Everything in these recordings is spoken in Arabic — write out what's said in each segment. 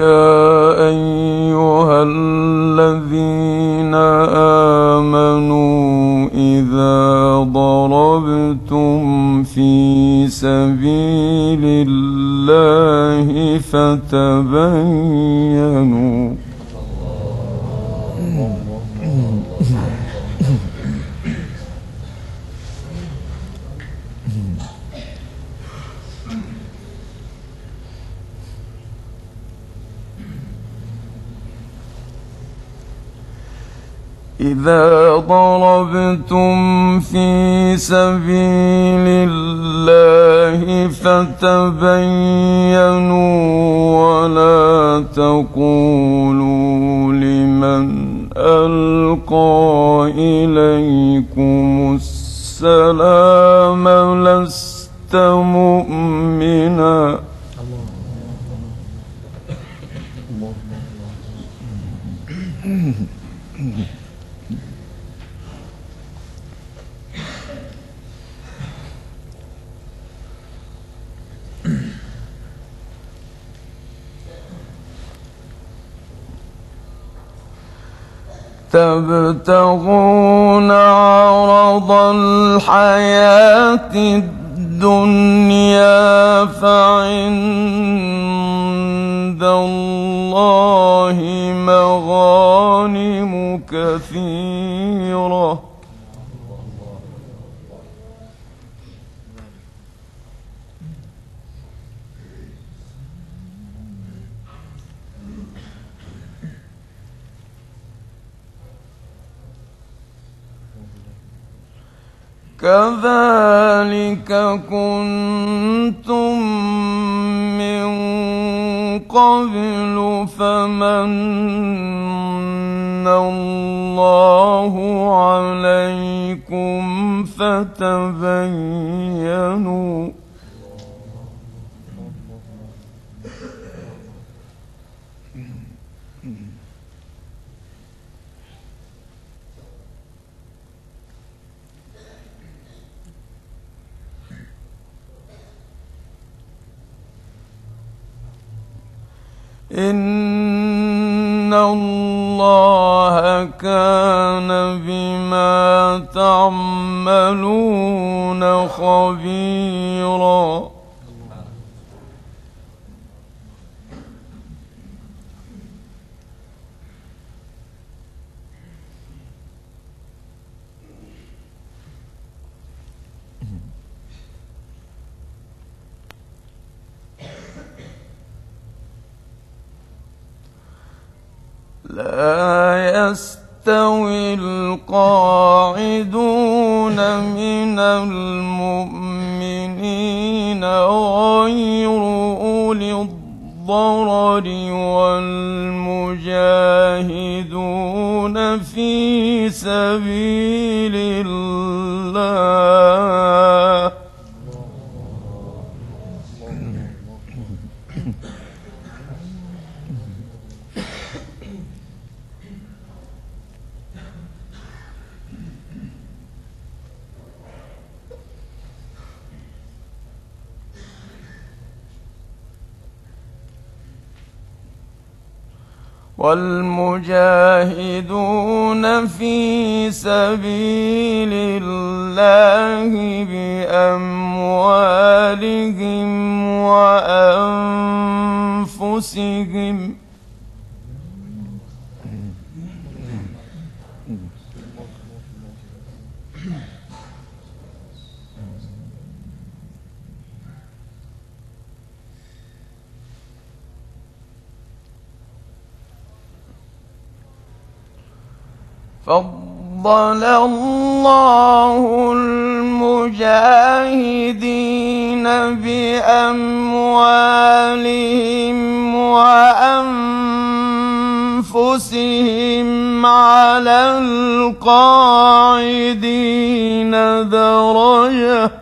أيها الذين آمنوا إذا ضربتم في سبيل الله فتبينوا سبيل الله فتبينوا ولا تقولوا لمن ألقى إليكم السلام لست مؤمنا تبتغون عرض الحياة الدنيا فعند الله مغانم كثيرة. كذلك كنتم من قبل فمن الله عليكم فتبينوا إن الله كان بما تعملون خبيرا يستوي القاعدون من المؤمنين غير أولي الضرر والمجاهدون في سبيل الله. والمجاهدون في سبيل الله بأموالهم وأنفسهم فضل الله المجاهدين بأموالهم وأنفسهم على القاعدين درجة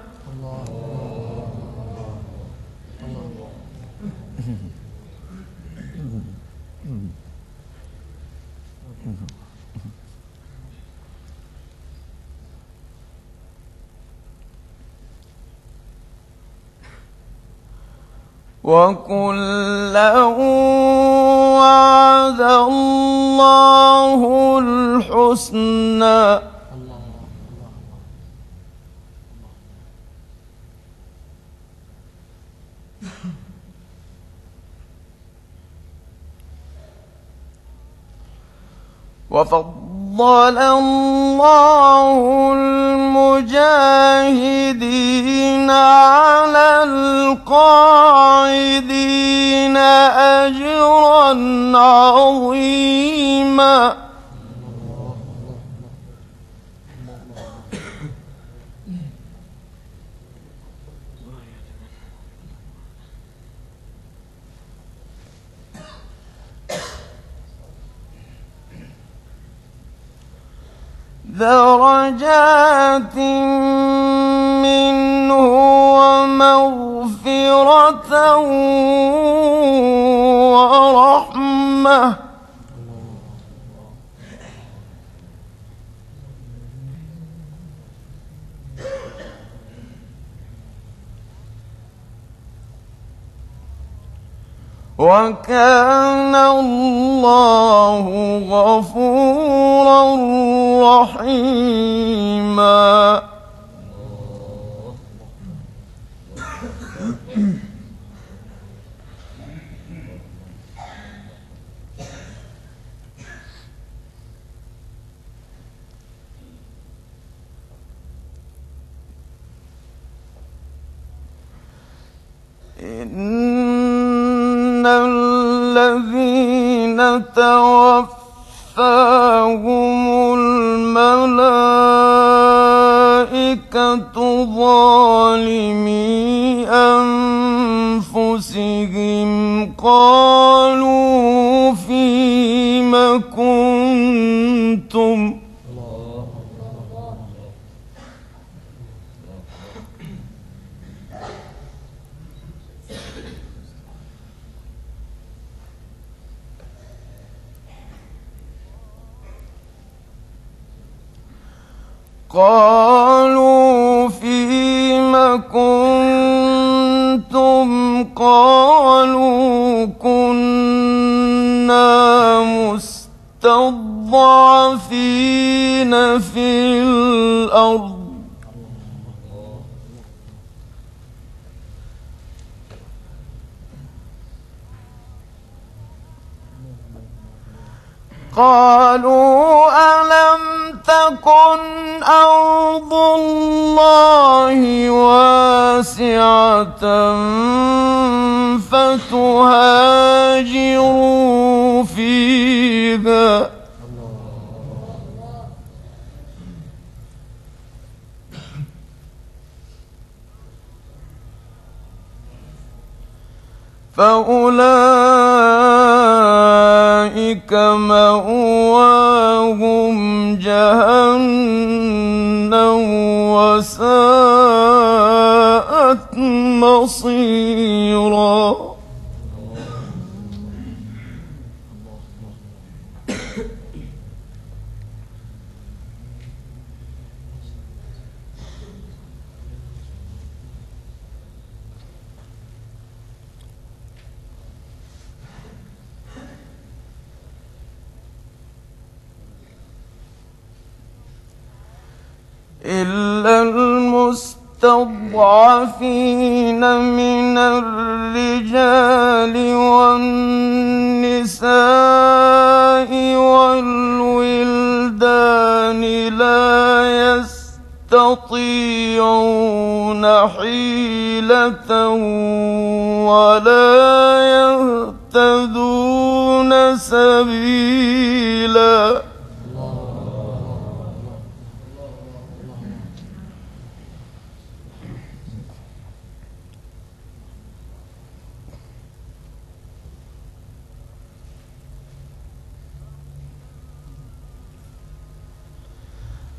وكلا وعد الله الحسنى. وفضل الله المجاهدين على القاعدين أجرا عظيما. درجات منه ومغفرة ورحمة. وكان الله غفورا رحيما. إن الذين توفاهم الملائكة ظالمي أنفسهم قالوا فيم كنتم قالوا فيم كنتم قالوا كنا مستضعفين في الأرض. قالوا ألم تكن أرض الله واسعة فتهاجروا فيها فأولئك مأواهم جهنم وساءت مصيرا إلا المستضعفين من الرجال والنساء والولدان لا يستطيعون حيلة ولا يهتدون سبيلا.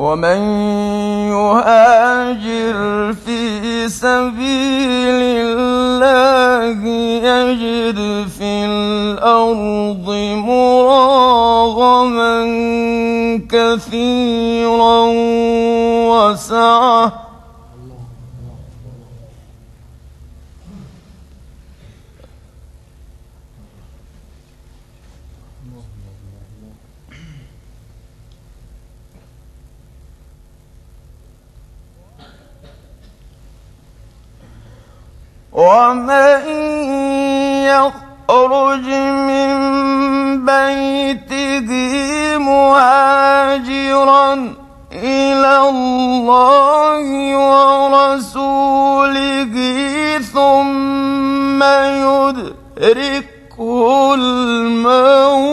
ومن يهاجر في سبيل الله يجد في الأرض مراغما كثيرا وسعه ومن يخرج من بيته مهاجرا إلى الله ورسوله ثم يدركه الموت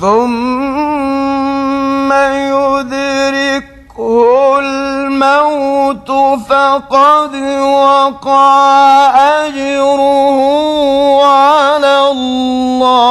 ثم يدركه الموت فقد وقع أجره على الله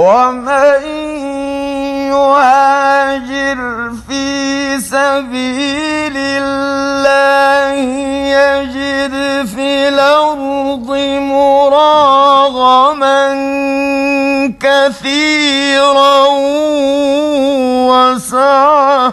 ومن يهاجر في سبيل الله يجد في الأرض مراغما كثيرا وسعه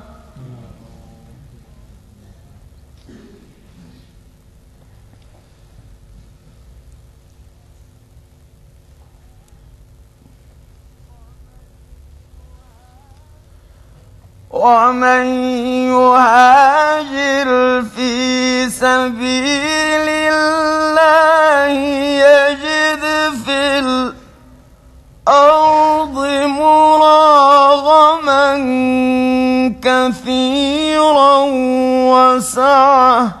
ومن يهاجر في سبيل الله يجد في الأرض مراغما كثيرا وسعة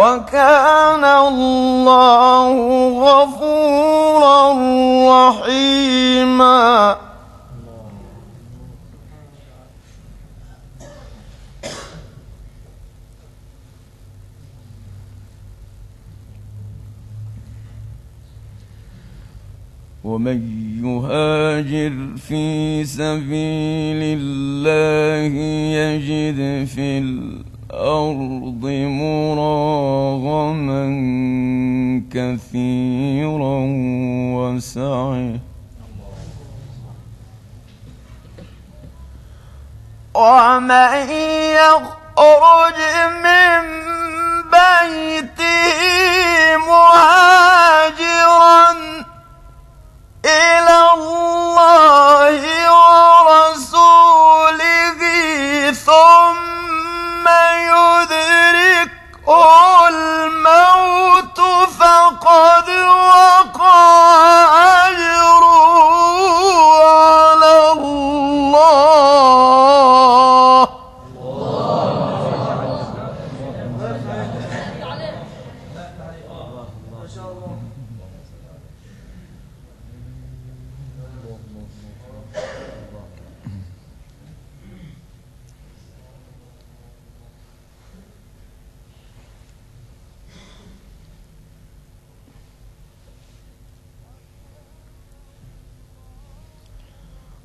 وكان الله غفورا رحيما. ومن يهاجر في سبيل الله يجد في الأرض مراغما كثيرا وسعه ومن يخرج من بيته مهاجرا إلى الله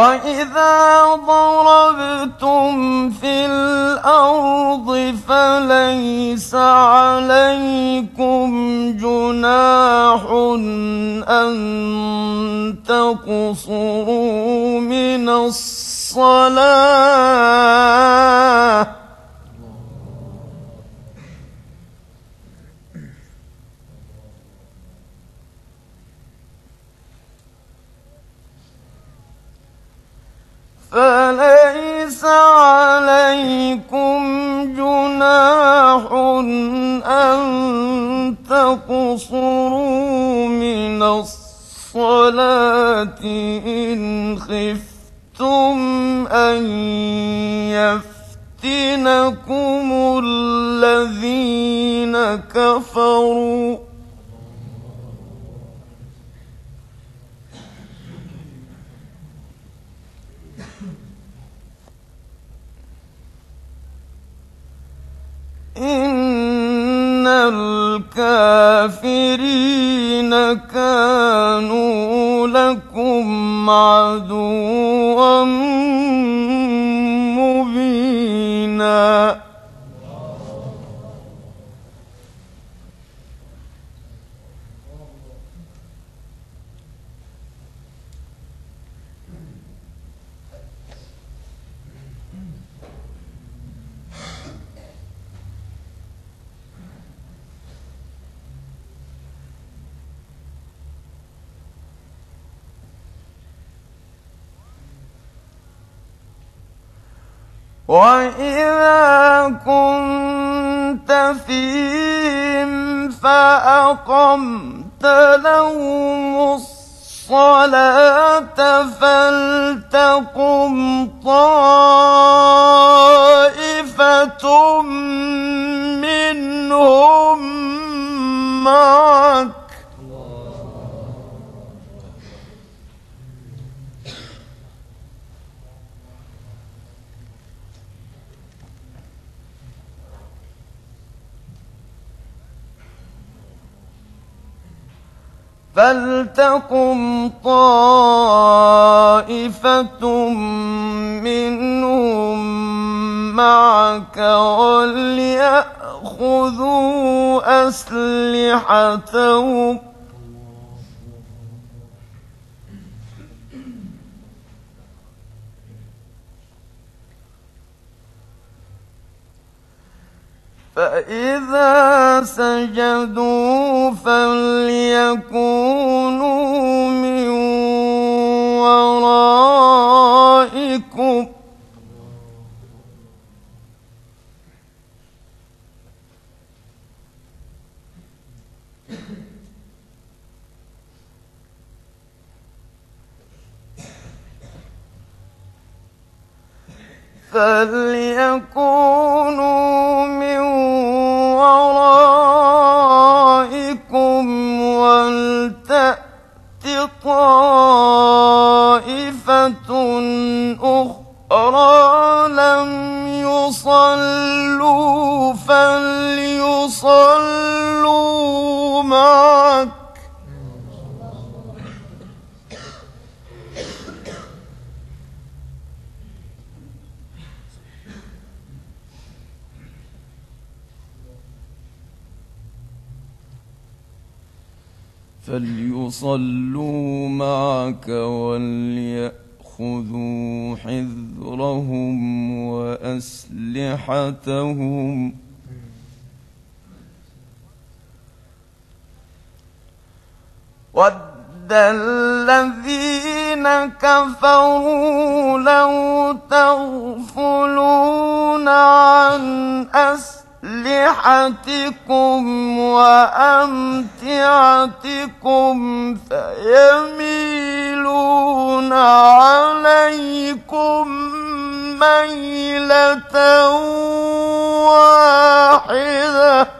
وإذا ضربتم في الأرض فليس عليكم جناح أن تقصروا من الصلاة فليس عليكم جناح أن تقصروا من الصلاة إن خفتم أن يفتنكم الذين كفروا إن الكافرين كانوا لكم عدوا مبينا وإذا كنت فيهم فأقمت لهم الصلاة فلتقم طائفة منهم معك فلتقم طائفة منهم معك وليأخذوا أسلحتهم فإذا سجدوا فليكونوا من ورائكم. فليكونوا من ورائكم ولتأت طائفة أخرى لم يصلوا فليصلوا معك فليصلوا معك وليأخذوا حذرهم وأسلحتهم. ود الذين كفروا لو تغفلون عن أسلحتهم أسلحتكم وأمتعتكم فيميلون عليكم ميلة واحدة.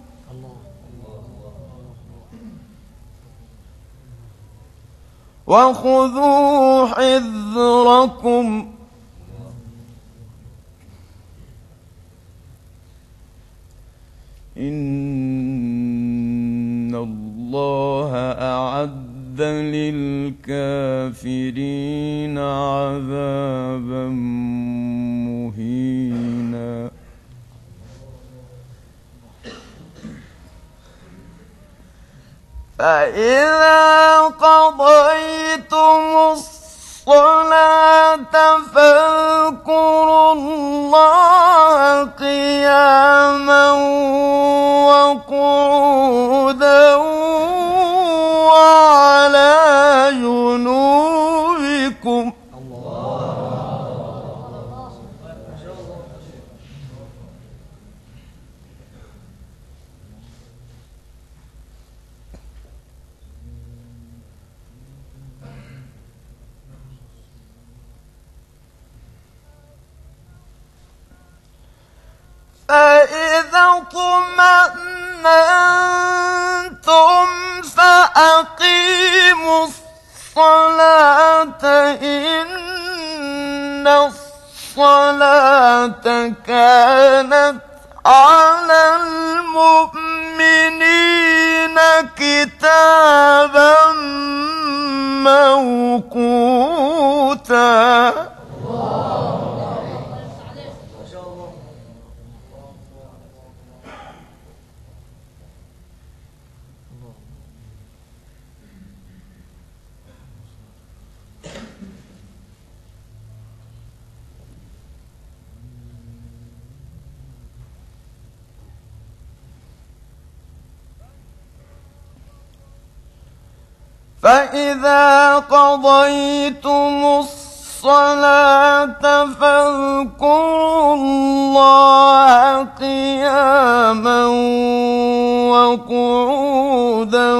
وخذوا حذركم. إن الله أعد للكافرين عذابا فإذا قضيتم الصلاة فاذكروا الله قياما وقعودا وعلى جنوبكم فإذا اطمأنتم فأقيموا الصلاة إن الصلاة كانت على المؤمنين كتابا موقوتا فإذا قضيتم الصلاة فاذكروا الله قياما وقعودا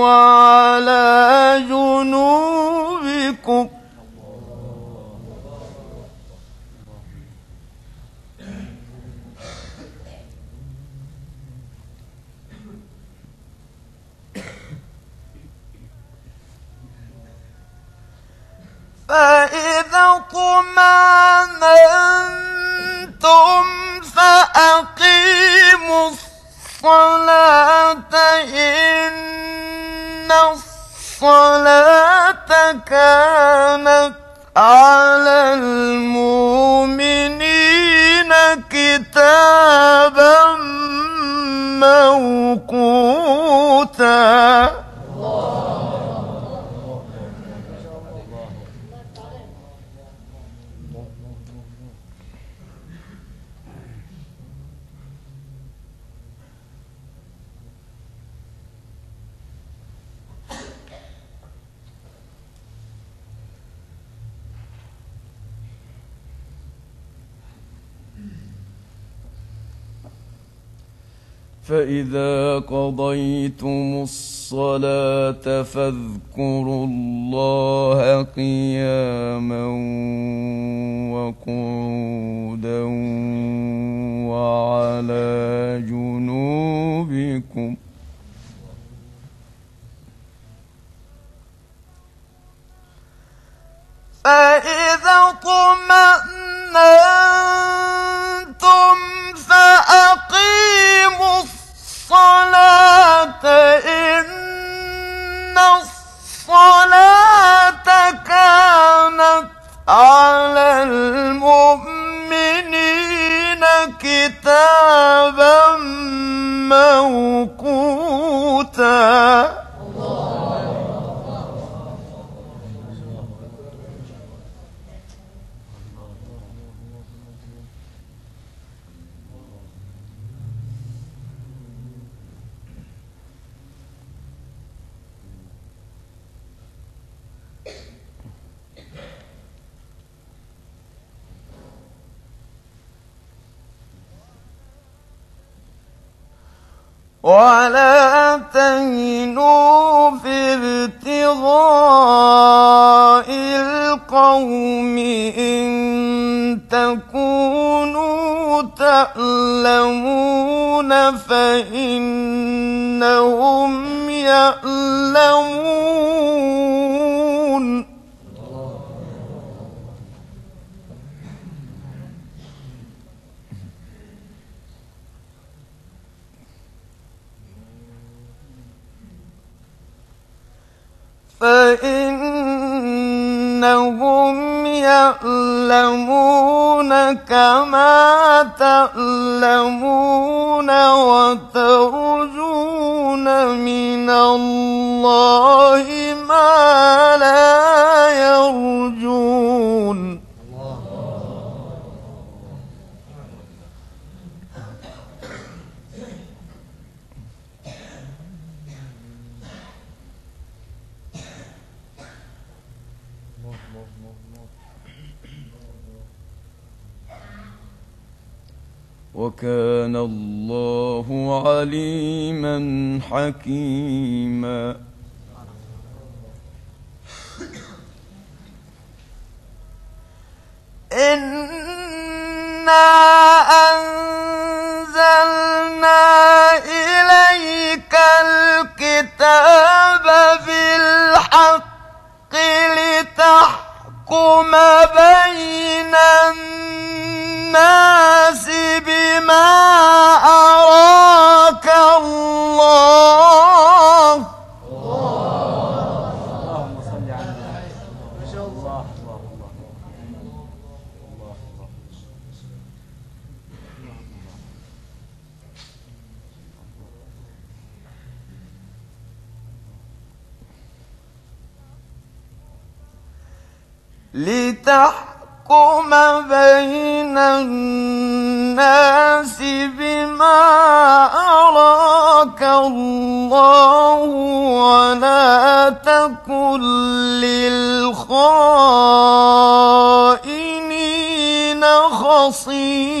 وعلى جنوبكم فإذا طمأنتم فأقيموا الصلاة إن الصلاة كانت على المؤمنين كتابا موقوتا فإذا قضيتم الصلاة فاذكروا الله قياما وقعودا وعلى جنوبكم فإذا طمأنتم ولا تهنوا في ابتغاء القوم إن تكونوا تألمون فإنهم يألمون فإنهم يألمون كما تألمون وترجون من الله ما لا يرجون. وكان الله عليما حكيما. إنا أنزلنا إليك الكتاب بالحق لتحكم بين الناس الناس بما أراك الله. اللهم الله لتحت لتحكم بين الناس بما أراك الله ولا تكن للخائنين خصيما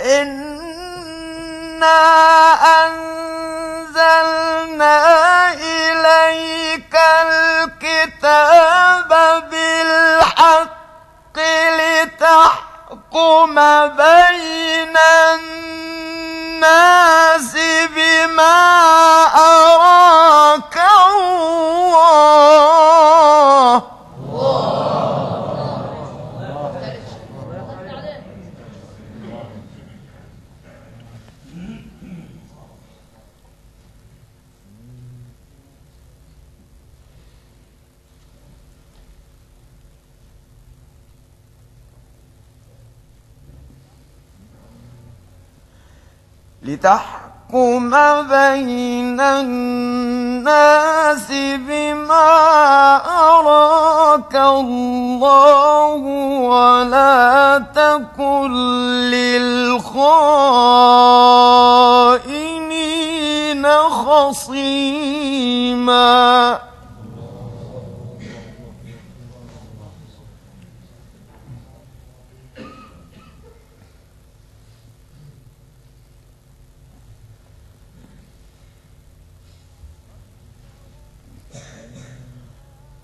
إنا أنزلنا إليك الكتاب بالحق لتحكم بين الناس بما أراك لتحكم بين الناس بما أراك الله ولا تكن للخائنين خصيما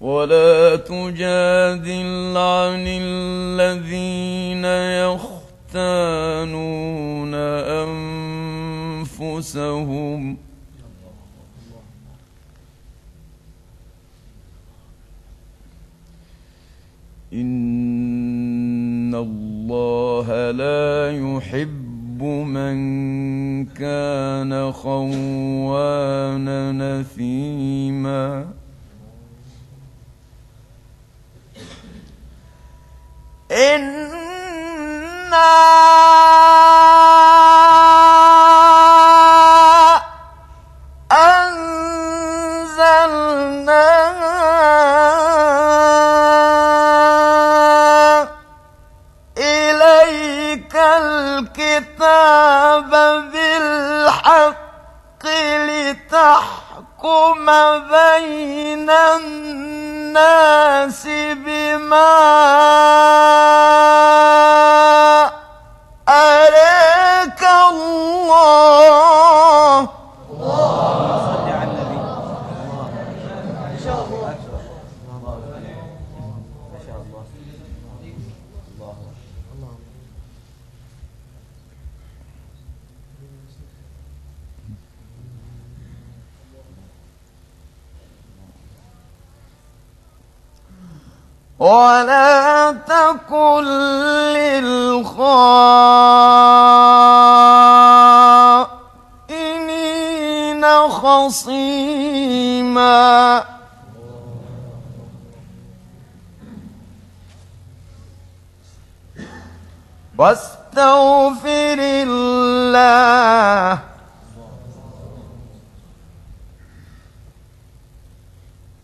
ولا تجادل عن الذين يختانون أنفسهم. إن الله لا يحب من كان خوانا نثيما. الناس بما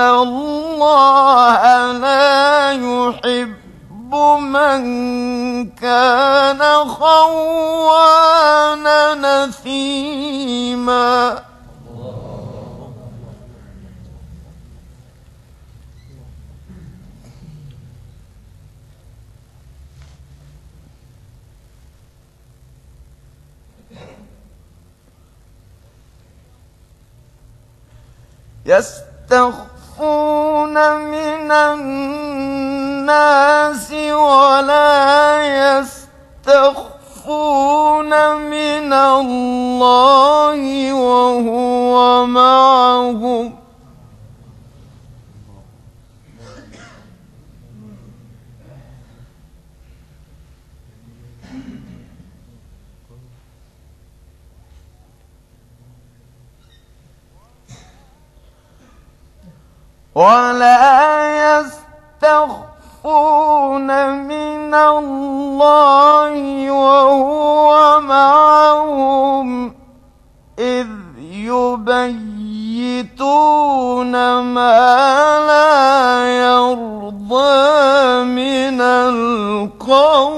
الله لا يحب من كان خوانا نثيما يستخفون من الناس ولا يستخفون من الله وهو معهم ولا يستخفون من الله وهو معهم إذ يبيتون ما لا يرضى من القول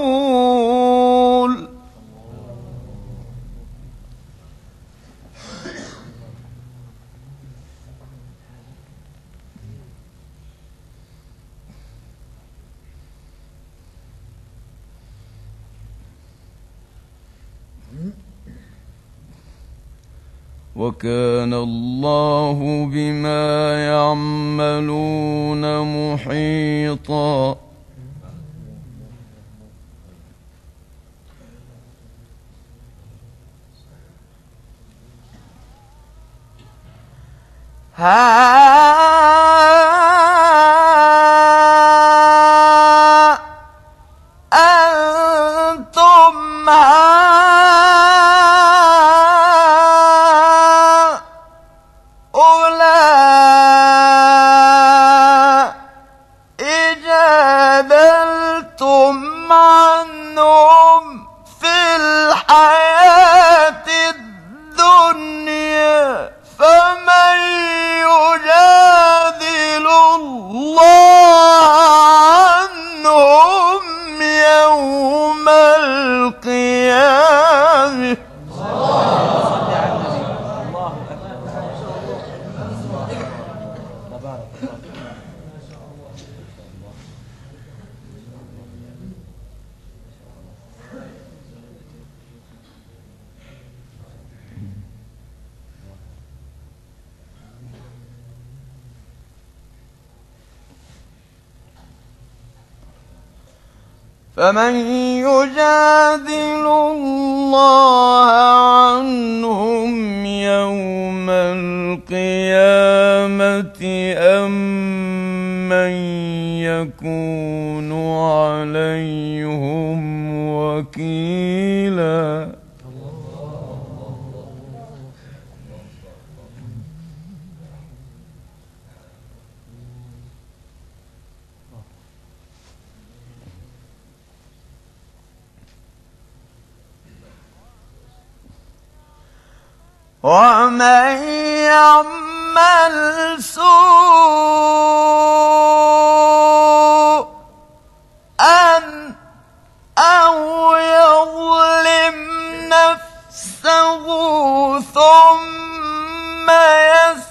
وكان الله بما يعملون محيطا. ها أنتم هؤلاء بارك فمن يجادل الله عنهم يوم القيامة أم من يكون عليهم وكيلا ومن يعمل سوءا أو يظلم نفسه ثم يستغفر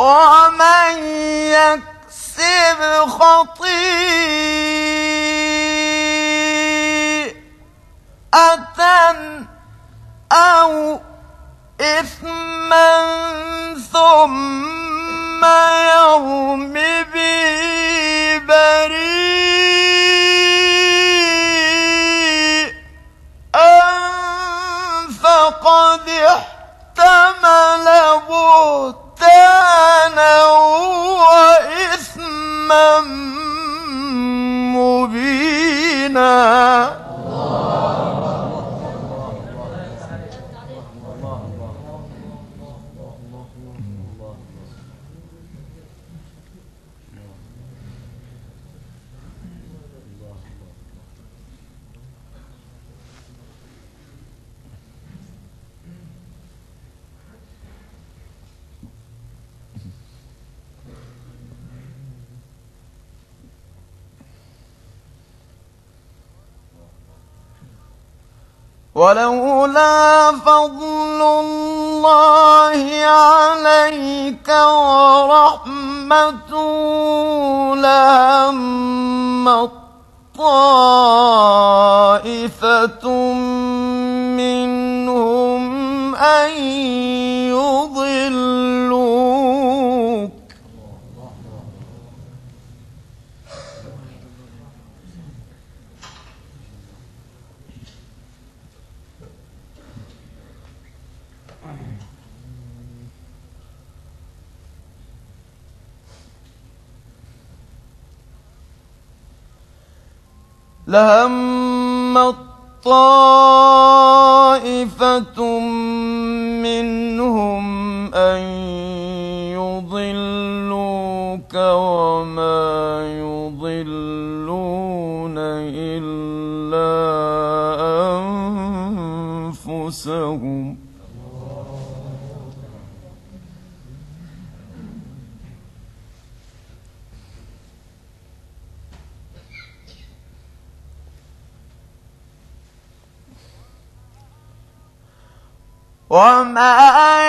ومن يكسب خطيئة أو إثما ثم يرم به بريئا فقد احتمل بهتانا وإثما مبينا. ولولا فضل الله عليك ورحمته لهم طائفة منهم أن يضلوك لهم طائفة منهم أن يضلوك وما يضلون إلا أنفسهم وما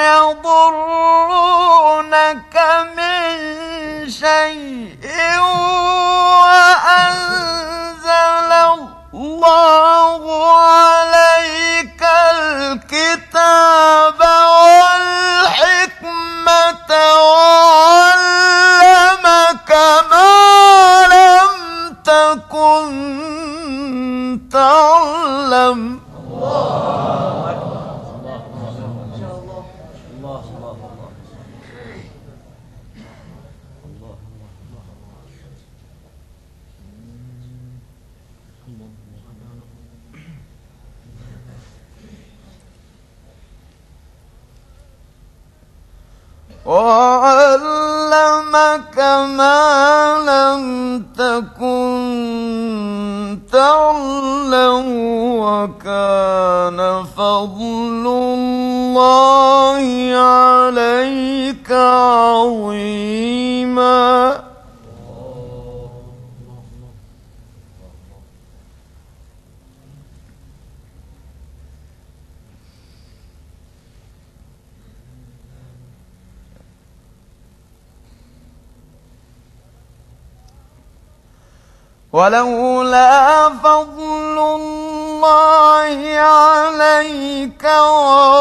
ولولا فضل الله عليك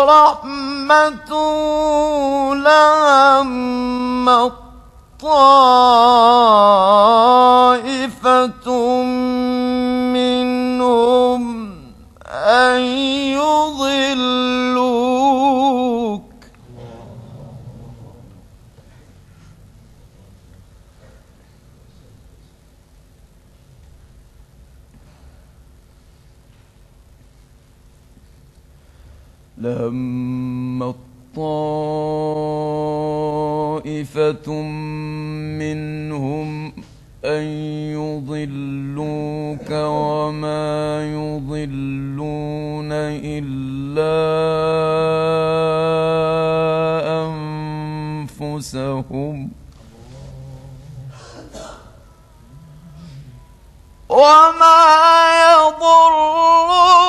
ورحمته لهم طائفة لما طائفة منهم أن يضلوك وما يضلون إلا أنفسهم. وما يضرونك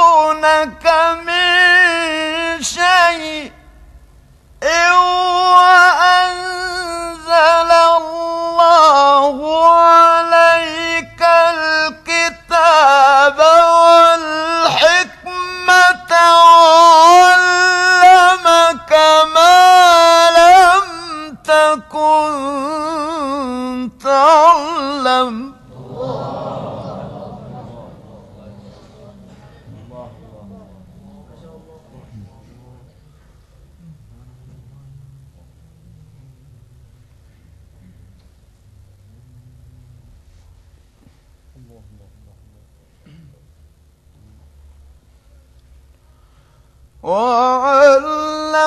وعلمك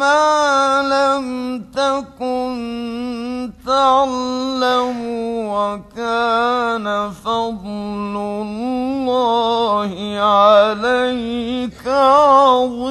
ما لم تكن تعلم وكان فضل الله عليك عظيما.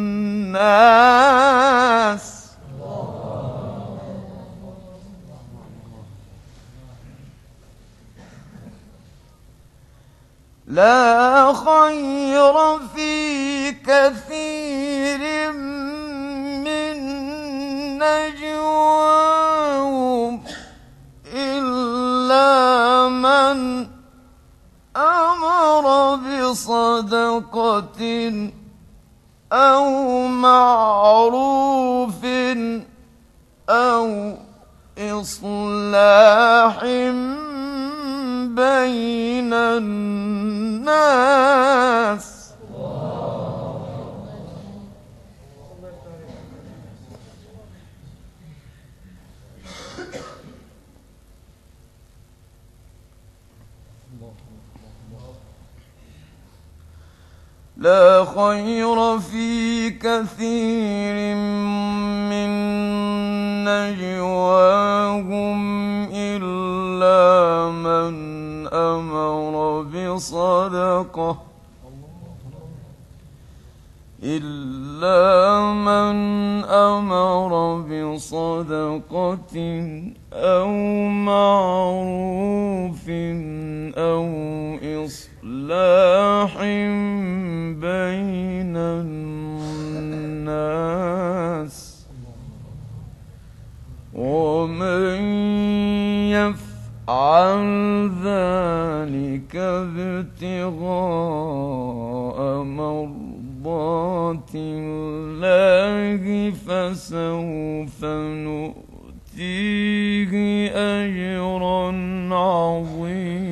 لا خير في كثير من نجواهم إلا من أمر بصدقة أو معروف أو إصلاح بين الناس لا خير في كثير من نجواهم إلا من أمر بصدقة إلا من أمر بصدقة أو معروف أو إصلاح بين الناس ومن يفعل ذلك ابتغاء مرضات الله فسوف نؤتيه أجرا عظيما.